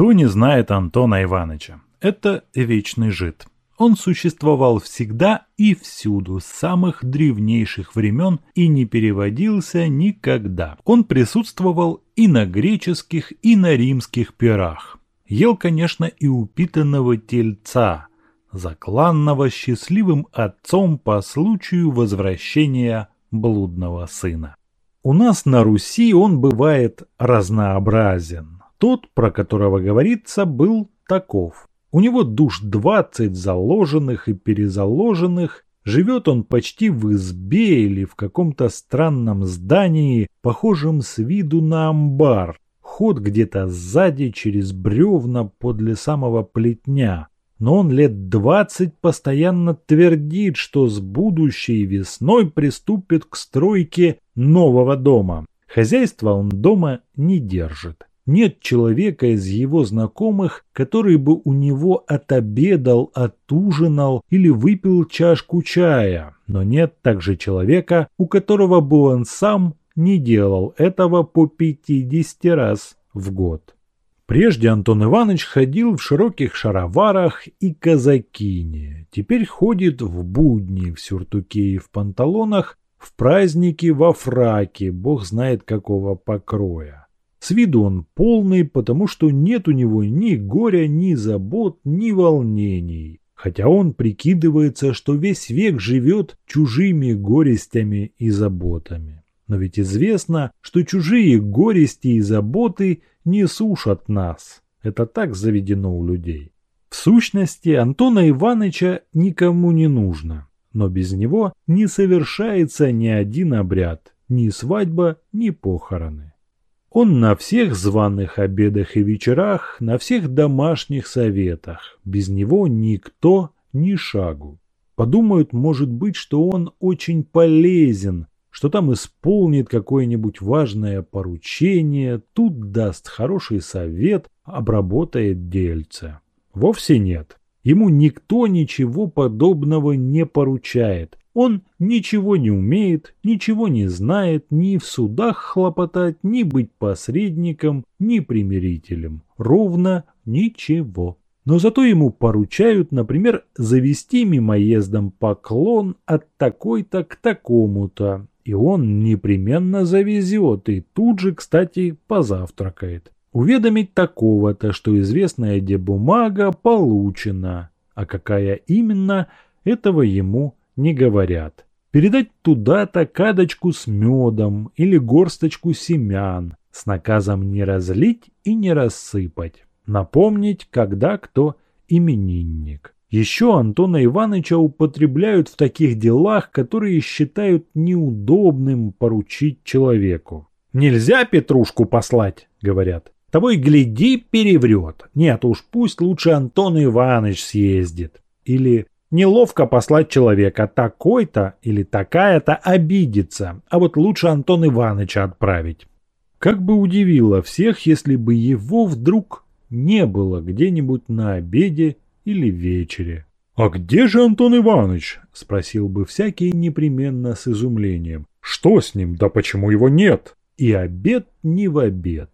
Кто не знает Антона Ивановича? Это вечный жид. Он существовал всегда и всюду, с самых древнейших времен и не переводился никогда. Он присутствовал и на греческих, и на римских пирах. Ел, конечно, и упитанного тельца, закланного счастливым отцом по случаю возвращения блудного сына. У нас на Руси он бывает разнообразен. Тот, про которого говорится, был таков. У него душ двадцать заложенных и перезаложенных, живет он почти в избе или в каком-то странном здании, похожем с виду на амбар, ход где-то сзади через бревна подле самого плетня. Но он лет двадцать постоянно твердит, что с будущей весной приступит к стройке нового дома. Хозяйства он дома не держит. Нет человека из его знакомых, который бы у него отобедал, отужинал или выпил чашку чая. Но нет также человека, у которого бы он сам не делал этого по 50 раз в год. Прежде Антон Иванович ходил в широких шароварах и казакине. Теперь ходит в будни, в сюртуке и в панталонах, в праздники во фраке, бог знает какого покроя. С виду он полный, потому что нет у него ни горя, ни забот, ни волнений. Хотя он прикидывается, что весь век живет чужими горестями и заботами. Но ведь известно, что чужие горести и заботы не сушат нас. Это так заведено у людей. В сущности, Антона Ивановича никому не нужно. Но без него не совершается ни один обряд, ни свадьба, ни похороны. Он на всех званых обедах и вечерах, на всех домашних советах. Без него никто ни шагу. Подумают, может быть, что он очень полезен, что там исполнит какое-нибудь важное поручение, тут даст хороший совет, обработает дельце. Вовсе нет. Ему никто ничего подобного не поручает. Он ничего не умеет, ничего не знает ни в судах хлопотать, ни быть посредником, ни примирителем. Ровно ничего. Но зато ему поручают, например, завести мимоездом поклон от такой-то к такому-то. И он непременно завезет и тут же, кстати, позавтракает. Уведомить такого-то, что известная дебумага получена, а какая именно, этого ему не говорят. Передать туда-то кадочку с медом или горсточку семян с наказом не разлить и не рассыпать. Напомнить, когда кто именинник. Еще Антона Ивановича употребляют в таких делах, которые считают неудобным поручить человеку. «Нельзя Петрушку послать», — говорят. «Того и гляди, переврет. Нет уж, пусть лучше Антон Иванович съездит». Или Неловко послать человека такой-то или такая-то обидеться, а вот лучше Антон Ивановича отправить. Как бы удивило всех, если бы его вдруг не было где-нибудь на обеде или вечере. «А где же Антон Иванович?» – спросил бы всякий непременно с изумлением. «Что с ним? Да почему его нет?» И обед не в обед.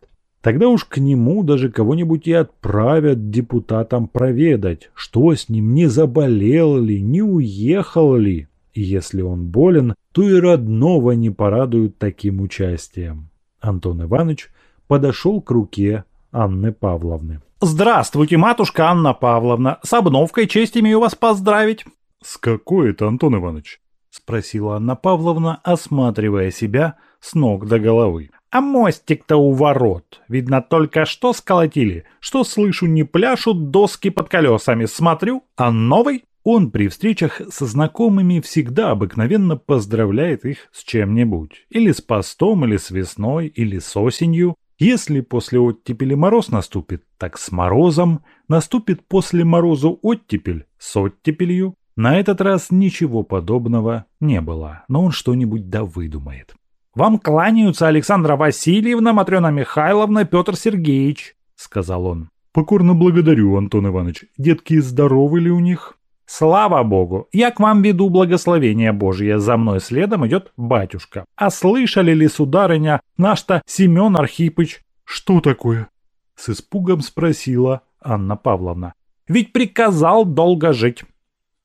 Тогда уж к нему даже кого-нибудь и отправят депутатам проведать, что с ним, не заболел ли, не уехал ли. И если он болен, то и родного не порадуют таким участием. Антон Иванович подошел к руке Анны Павловны. «Здравствуйте, матушка Анна Павловна. С обновкой честь имею вас поздравить». «С какой это, Антон Иванович?» – спросила Анна Павловна, осматривая себя с ног до головы. А мостик-то у ворот. Видно, только что сколотили. Что слышу, не пляшут доски под колесами. Смотрю, а новый? Он при встречах со знакомыми всегда обыкновенно поздравляет их с чем-нибудь. Или с постом, или с весной, или с осенью. Если после оттепели мороз наступит, так с морозом. Наступит после морозу оттепель с оттепелью. На этот раз ничего подобного не было, но он что-нибудь да выдумает. «Вам кланяются Александра Васильевна, Матрена Михайловна, Петр Сергеевич», — сказал он. «Покорно благодарю, Антон Иванович. Детки здоровы ли у них?» «Слава Богу! Я к вам веду благословение Божье. За мной следом идет батюшка. А слышали ли, сударыня, наш-то Семен Архипыч?» «Что такое?» С испугом спросила Анна Павловна. Ведь приказал долго жить.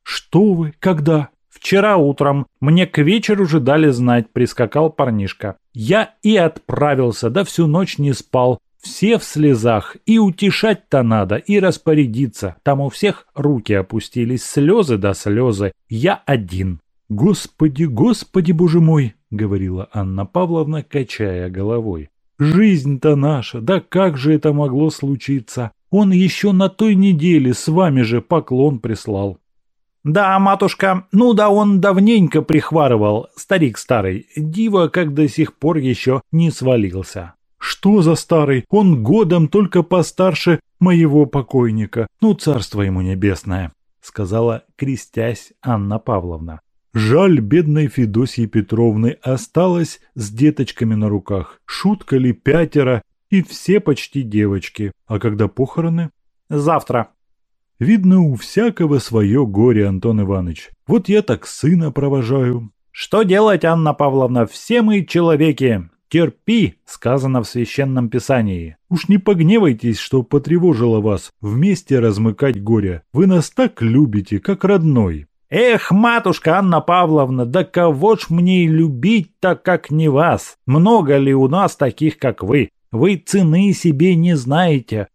Что вы, когда? Вчера утром мне к вечеру же дали знать, прискакал парнишка. Я и отправился, да всю ночь не спал. Все в слезах, и утешать-то надо, и распорядиться. Там у всех руки опустились, слезы да слезы. Я один. «Господи, господи, боже мой!» — говорила Анна Павловна, качая головой. «Жизнь-то наша, да как же это могло случиться? Он еще на той неделе с вами же поклон прислал». «Да, матушка, ну да он давненько прихварывал, старик старый, диво, как до сих пор еще не свалился». «Что за старый? Он годом только постарше моего покойника. Ну, царство ему небесное», — сказала, крестясь Анна Павловна. Жаль, бедной Федосьи Петровны осталось с деточками на руках. Шутка ли пятеро, и все почти девочки. А когда похороны? Завтра. Видно, у всякого свое горе, Антон Иванович. Вот я так сына провожаю. Что делать, Анна Павловна? Все мы человеки. Терпи, сказано в священном писании. Уж не погневайтесь, что потревожило вас вместе размыкать горе. Вы нас так любите, как родной. «Эх, матушка Анна Павловна, да кого ж мне и любить-то, как не вас? Много ли у нас таких, как вы? Вы цены себе не знаете».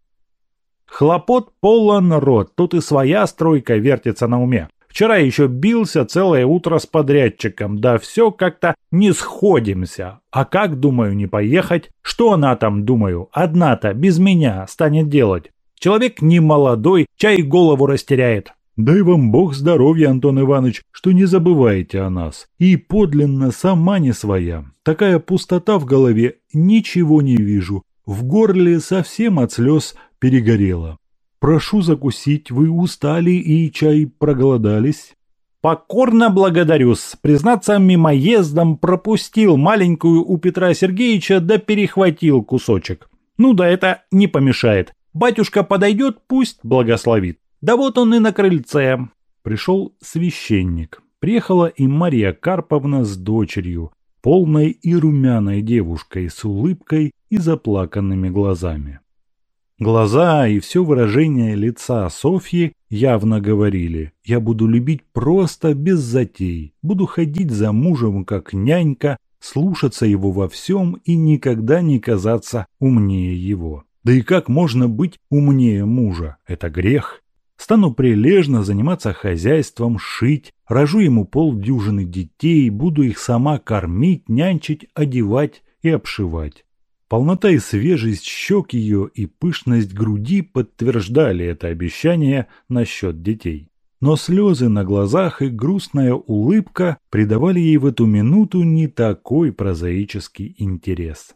Хлопот полон рот, тут и своя стройка вертится на уме. Вчера еще бился целое утро с подрядчиком, да все как-то не сходимся. А как, думаю, не поехать? Что она там, думаю, одна-то, без меня, станет делать? Человек не молодой, чай голову растеряет. Дай вам Бог здоровья, Антон Иванович, что не забываете о нас. И подлинно сама не своя. Такая пустота в голове, ничего не вижу. В горле совсем от слез перегорело. Прошу закусить, вы устали и чай проголодались. Покорно благодарю-с. Признаться, мимоездом пропустил маленькую у Петра Сергеевича да перехватил кусочек. Ну да это не помешает. Батюшка подойдет, пусть благословит. Да вот он и на крыльце. Пришел священник. Приехала и Мария Карповна с дочерью, полной и румяной девушкой с улыбкой и заплаканными глазами. Глаза и все выражение лица Софьи явно говорили «Я буду любить просто без затей, буду ходить за мужем как нянька, слушаться его во всем и никогда не казаться умнее его». Да и как можно быть умнее мужа? Это грех. Стану прилежно заниматься хозяйством, шить, рожу ему полдюжины детей, буду их сама кормить, нянчить, одевать и обшивать. Полнота и свежесть щек ее и пышность груди подтверждали это обещание насчет детей. Но слезы на глазах и грустная улыбка придавали ей в эту минуту не такой прозаический интерес.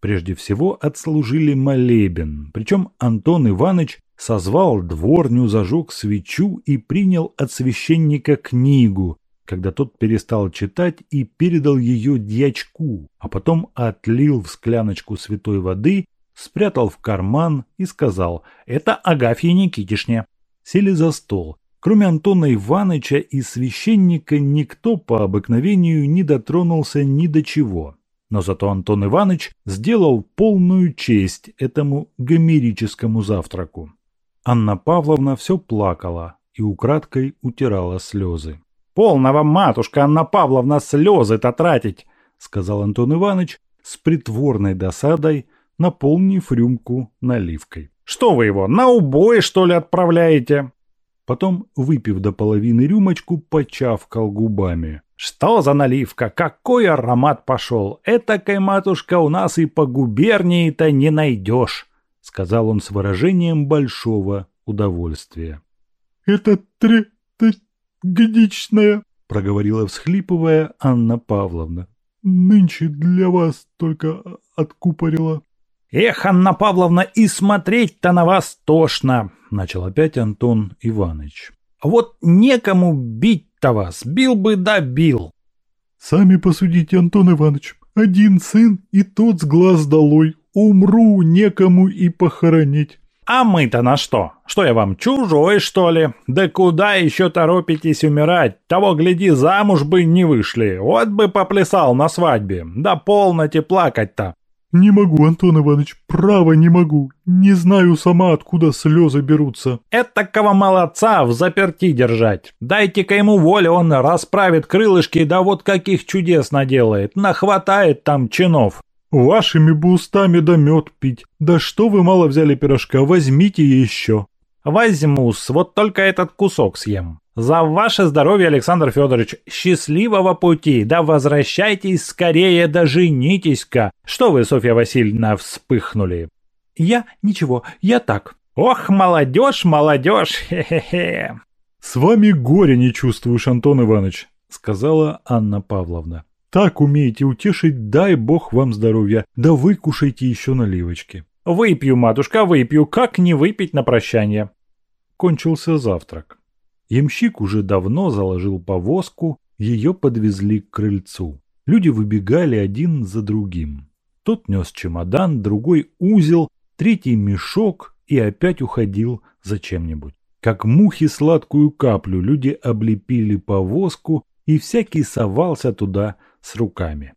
Прежде всего отслужили молебен, причем Антон Иванович созвал дворню, зажег свечу и принял от священника книгу, когда тот перестал читать и передал ее дьячку, а потом отлил в скляночку святой воды, спрятал в карман и сказал «Это Агафья Никитишне». Сели за стол. Кроме Антона Ивановича и священника никто по обыкновению не дотронулся ни до чего. Но зато Антон Иванович сделал полную честь этому гомерическому завтраку. Анна Павловна все плакала и украдкой утирала слезы. «Полного, матушка Анна Павловна, слезы-то тратить!» — сказал Антон Иванович с притворной досадой, наполнив рюмку наливкой. «Что вы его, на убой, что ли, отправляете?» Потом, выпив до половины рюмочку, почавкал губами. «Что за наливка? Какой аромат пошел! Этакой, матушка, у нас и по губернии-то не найдешь!» сказал он с выражением большого удовольствия. «Это трагедичная», — проговорила всхлипывая Анна Павловна. «Нынче для вас только откупорила». «Эх, Анна Павловна, и смотреть-то на вас тошно!» — начал опять Антон Иванович. «Вот некому бить-то вас, бил бы да бил!» «Сами посудите, Антон Иванович, один сын и тот с глаз долой, Умру, некому и похоронить. А мы-то на что? Что я вам, чужой, что ли? Да куда еще торопитесь умирать? Того, гляди, замуж бы не вышли. Вот бы поплясал на свадьбе. Да полноте плакать-то. «Не могу, Антон Иванович, право не могу. Не знаю сама, откуда слезы берутся». «Этакого молодца в заперти держать. Дайте-ка ему волю, он расправит крылышки, да вот каких чудес наделает. Нахватает там чинов». «Вашими бы устами да мед пить. Да что вы мало взяли пирожка, возьмите еще». «Возьму-с, вот только этот кусок съем». «За ваше здоровье, Александр Федорович! Счастливого пути! Да возвращайтесь скорее, да женитесь-ка! Что вы, Софья Васильевна, вспыхнули?» «Я? Ничего, я так». «Ох, молодежь, молодежь! Хе-хе-хе!» «С вами горе не чувствуешь, Антон Иванович», — сказала Анна Павловна. «Так умеете утешить, дай бог вам здоровья, да выкушайте еще наливочки». «Выпью, матушка, выпью, как не выпить на прощание?» Кончился завтрак. Ямщик уже давно заложил повозку, ее подвезли к крыльцу. Люди выбегали один за другим. Тот нес чемодан, другой узел, третий мешок и опять уходил за чем-нибудь. Как мухи сладкую каплю люди облепили повозку, и всякий совался туда с руками.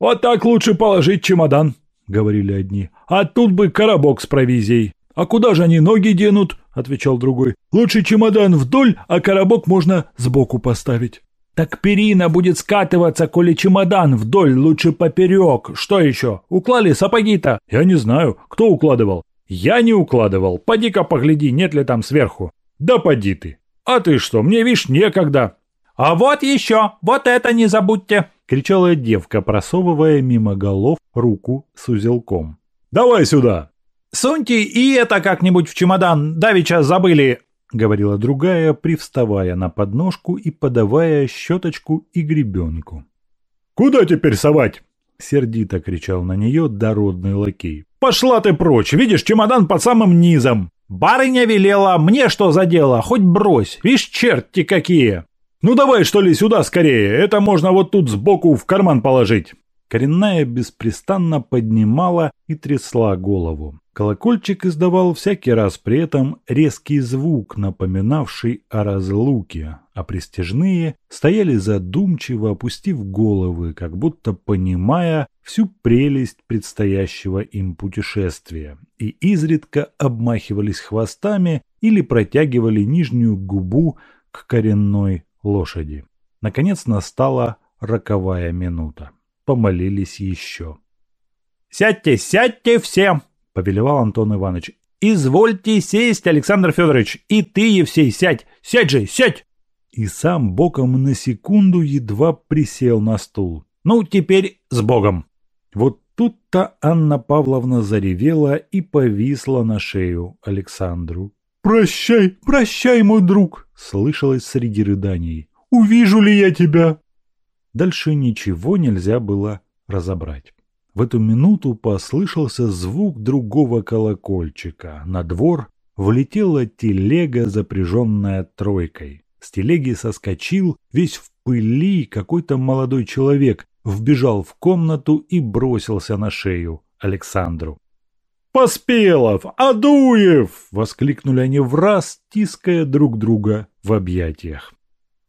«Вот так лучше положить чемодан», — говорили одни. «А тут бы коробок с провизией». «А куда же они ноги денут?» – отвечал другой. «Лучше чемодан вдоль, а коробок можно сбоку поставить». «Так перина будет скатываться, коли чемодан вдоль, лучше поперек. Что еще? Уклали сапоги-то?» «Я не знаю. Кто укладывал?» «Я не укладывал. Поди-ка погляди, нет ли там сверху». «Да поди ты». «А ты что, мне, видишь, некогда». «А вот еще, вот это не забудьте!» – кричала девка, просовывая мимо голов руку с узелком. «Давай сюда!» «Суньте и это как-нибудь в чемодан, давеча забыли», — говорила другая, привставая на подножку и подавая щеточку и гребенку. «Куда теперь совать?» — сердито кричал на нее дородный лакей. «Пошла ты прочь! Видишь, чемодан под самым низом!» «Барыня велела, мне что за дело? Хоть брось! Вишь, черти какие!» «Ну давай, что ли, сюда скорее! Это можно вот тут сбоку в карман положить!» Коренная беспрестанно поднимала и трясла голову. Колокольчик издавал всякий раз при этом резкий звук, напоминавший о разлуке, а пристежные стояли задумчиво, опустив головы, как будто понимая всю прелесть предстоящего им путешествия, и изредка обмахивались хвостами или протягивали нижнюю губу к коренной лошади. Наконец настала роковая минута. Помолились еще. «Сядьте, сядьте все!» — повелевал Антон Иванович. «Извольте сесть, Александр Федорович, и ты, Евсей, сядь! Сядь же, сядь!» И сам боком на секунду едва присел на стул. «Ну, теперь с Богом!» Вот тут-то Анна Павловна заревела и повисла на шею Александру. «Прощай, прощай, мой друг!» — слышалось среди рыданий. «Увижу ли я тебя?» Дальше ничего нельзя было разобрать. В эту минуту послышался звук другого колокольчика. На двор влетела телега, запряженная тройкой. С телеги соскочил, весь в пыли, какой-то молодой человек, вбежал в комнату и бросился на шею Александру. «Поспелов! Адуев!» — воскликнули они в раз, тиская друг друга в объятиях.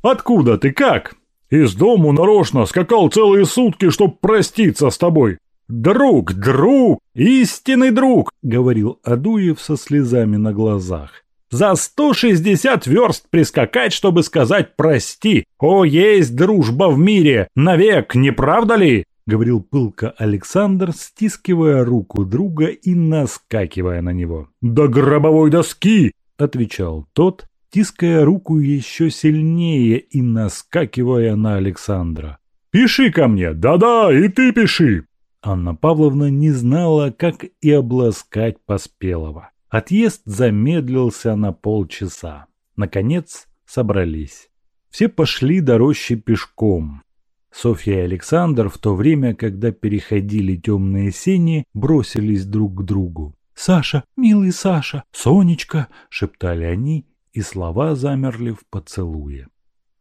«Откуда ты? Как?» «Из дому нарочно скакал целые сутки, чтоб проститься с тобой. «Друг, друг, истинный друг!» — говорил Адуев со слезами на глазах. «За сто шестьдесят верст прискакать, чтобы сказать «прости». О, есть дружба в мире! Навек, не правда ли?» — говорил пылко Александр, стискивая руку друга и наскакивая на него. «До гробовой доски!» — отвечал тот, тиская руку еще сильнее и наскакивая на Александра. «Пиши ко мне! Да-да, и ты пиши!» Анна Павловна не знала, как и обласкать Поспелого. Отъезд замедлился на полчаса. Наконец собрались. Все пошли до рощи пешком. Софья и Александр в то время, когда переходили темные сени, бросились друг к другу. «Саша, милый Саша, Сонечка!» — шептали они, и слова замерли в поцелуе.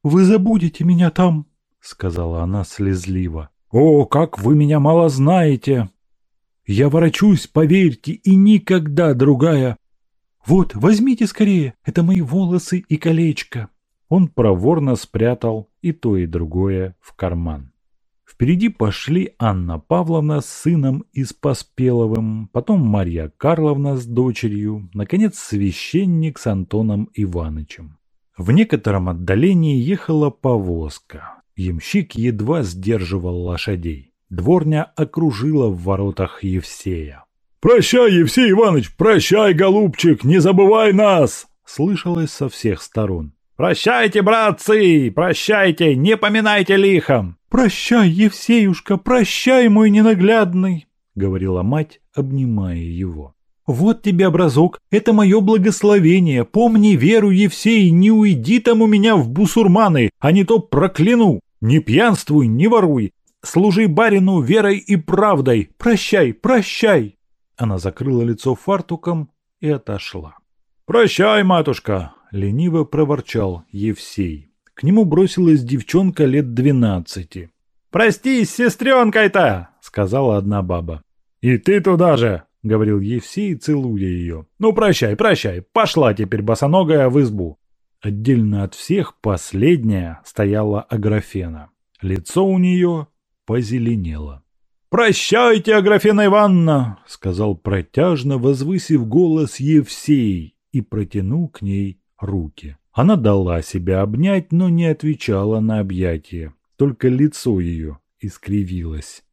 «Вы забудете меня там!» — сказала она слезливо. «О, как вы меня мало знаете!» «Я ворочусь, поверьте, и никогда другая!» «Вот, возьмите скорее, это мои волосы и колечко!» Он проворно спрятал и то, и другое в карман. Впереди пошли Анна Павловна с сыном и с Поспеловым, потом Марья Карловна с дочерью, наконец священник с Антоном Иванычем. В некотором отдалении ехала повозка. Ямщик едва сдерживал лошадей. Дворня окружила в воротах Евсея. «Прощай, Евсей Иванович, прощай, голубчик, не забывай нас!» Слышалось со всех сторон. «Прощайте, братцы, прощайте, не поминайте лихом!» «Прощай, Евсеюшка, прощай, мой ненаглядный!» — говорила мать, обнимая его. «Вот тебе образок, это мое благословение. Помни веру, Евсей, не уйди там у меня в бусурманы, а не то прокляну. Не пьянствуй, не воруй. Служи барину верой и правдой. Прощай, прощай!» Она закрыла лицо фартуком и отошла. «Прощай, матушка!» — лениво проворчал Евсей. К нему бросилась девчонка лет двенадцати. «Простись с сестренкой-то!» — сказала одна баба. «И ты туда же!» — говорил Евсей, целуя ее. «Ну, прощай, прощай, пошла теперь босоногая в избу!» Отдельно от всех последняя стояла Аграфена. Лицо у нее позеленело. «Прощайте, Аграфена Ивановна!» — сказал протяжно, возвысив голос Евсей, и протянул к ней руки. Она дала себя обнять, но не отвечала на объятие. Только лицо ее искривилось.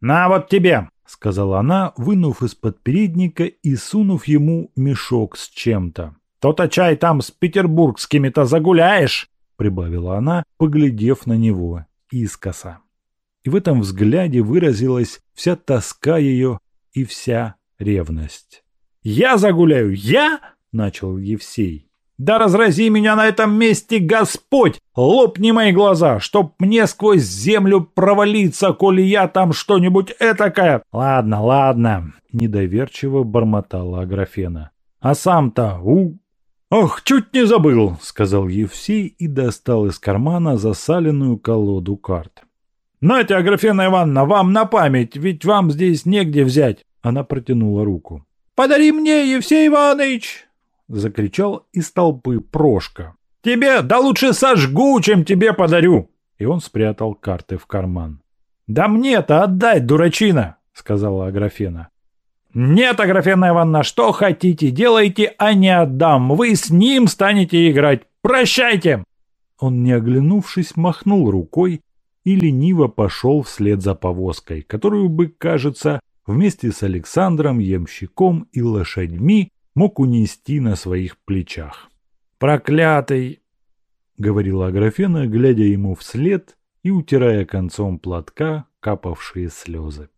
«На вот тебе!» — сказала она, вынув из-под передника и сунув ему мешок с чем-то. «То-то чай там с петербургскими-то загуляешь!» — прибавила она, поглядев на него искоса. И в этом взгляде выразилась вся тоска ее и вся ревность. «Я загуляю! Я?» — начал Евсей. Да разрази меня на этом месте Господь! Лопни мои глаза, чтоб мне сквозь землю провалиться, коли я там что-нибудь этакое. Ладно, ладно, недоверчиво бормотала Аграфена. А сам-то у... «Ох, чуть не забыл», — сказал Евсей и достал из кармана засаленную колоду карт. «Нате, Аграфена Ивановна, вам на память, ведь вам здесь негде взять». Она протянула руку. «Подари мне, Евсей Иванович!» — закричал из толпы Прошка. «Тебе, да лучше сожгу, чем тебе подарю!» И он спрятал карты в карман. «Да мне-то отдай, дурачина!» — сказала Аграфена. «Нет, Аграфена Ивановна, что хотите, делайте, а не отдам. Вы с ним станете играть. Прощайте!» Он, не оглянувшись, махнул рукой и лениво пошел вслед за повозкой, которую бы, кажется, вместе с Александром, ямщиком и лошадьми мог унести на своих плечах. «Проклятый!» — говорила Аграфена, глядя ему вслед и утирая концом платка капавшие слезы.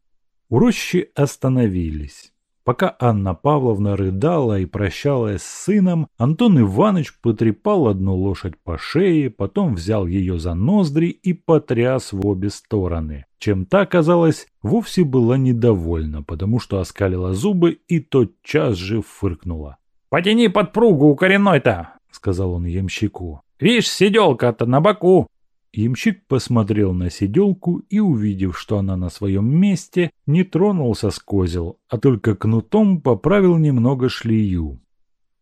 У рощи остановились. Пока Анна Павловна рыдала и прощалась с сыном, Антон Иванович потрепал одну лошадь по шее, потом взял ее за ноздри и потряс в обе стороны, чем та, казалось, вовсе была недовольна, потому что оскалила зубы и тотчас же фыркнула. «Потяни подпругу у коренной-то!» — сказал он ямщику. «Вишь, сиделка-то на боку!» Ямщик посмотрел на сиделку и, увидев, что она на своем месте, не тронулся с козел, а только кнутом поправил немного шлею.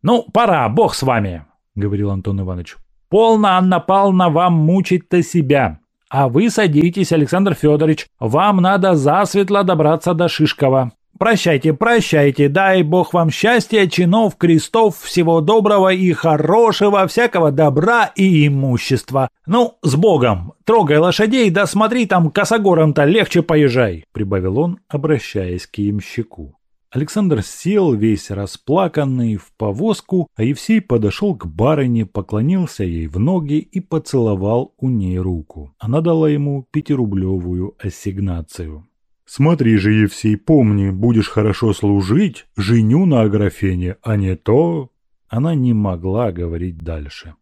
«Ну, пора, бог с вами!» — говорил Антон Иванович. «Полно, Анна Павловна, вам мучить-то себя. А вы садитесь, Александр Федорович, вам надо засветло добраться до Шишкова. Прощайте, прощайте, дай Бог вам счастья, чинов, крестов, всего доброго и хорошего, всякого добра и имущества. Ну, с Богом, трогай лошадей, да смотри там косогором-то легче поезжай», — прибавил он, обращаясь к ямщику. Александр сел, весь расплаканный, в повозку, а Евсей подошел к барыне, поклонился ей в ноги и поцеловал у ней руку. Она дала ему пятирублевую ассигнацию. Смотри же, Евсей, помни, будешь хорошо служить, женю на Аграфене, а не то...» Она не могла говорить дальше.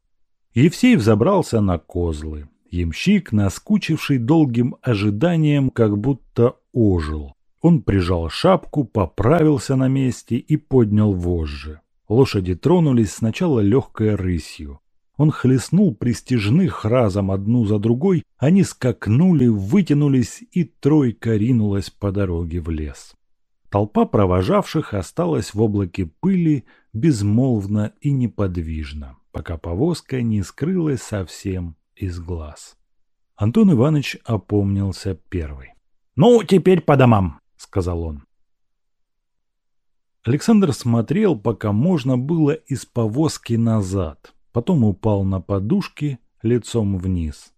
Евсей взобрался на козлы. Ямщик, наскучивший долгим ожиданием, как будто ожил. Он прижал шапку, поправился на месте и поднял вожжи. Лошади тронулись сначала легкой рысью. Он хлестнул пристижных разом одну за другой, они скакнули, вытянулись, и тройка ринулась по дороге в лес. Толпа провожавших осталась в облаке пыли безмолвно и неподвижно, пока повозка не скрылась совсем из глаз. Антон Иванович опомнился первый. «Ну, теперь по домам», — сказал он. Александр смотрел, пока можно было из повозки назад. Потом упал на подушки лицом вниз.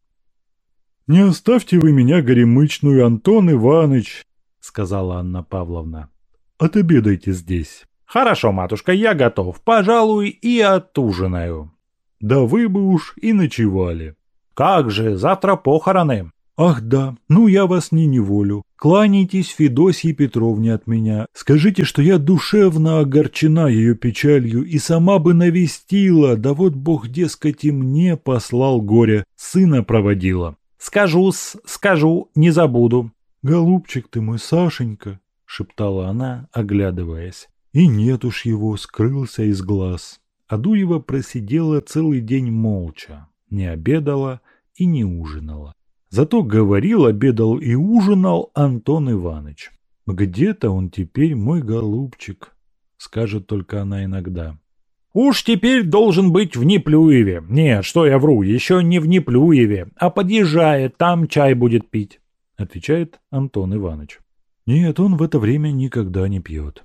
«Не оставьте вы меня горемычную, Антон Иванович», — сказала Анна Павловна. «Отобедайте здесь». «Хорошо, матушка, я готов. Пожалуй, и отужинаю». «Да вы бы уж и ночевали». «Как же, завтра похороны». «Ах да, ну я вас не неволю. Кланяйтесь Федосье Петровне от меня. Скажите, что я душевно огорчена ее печалью и сама бы навестила, да вот Бог, дескать, и мне послал горе, сына проводила». «Скажу-с, скажу, не забуду». «Голубчик ты мой, Сашенька», — шептала она, оглядываясь. И нет уж его, скрылся из глаз. Адуева просидела целый день молча, не обедала и не ужинала. Зато говорил, обедал и ужинал Антон Иванович. «Где-то он теперь мой голубчик», — скажет только она иногда. «Уж теперь должен быть в Неплюеве. Нет, что я вру, еще не в Неплюеве, а подъезжает, там чай будет пить», — отвечает Антон Иванович. «Нет, он в это время никогда не пьет».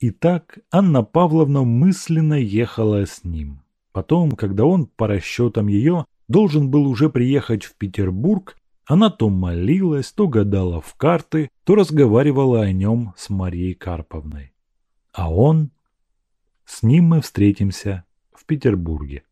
И так Анна Павловна мысленно ехала с ним. Потом, когда он, по расчетам ее, должен был уже приехать в Петербург, она то молилась, то гадала в карты, то разговаривала о нем с Марией Карповной. А он... С ним мы встретимся в Петербурге.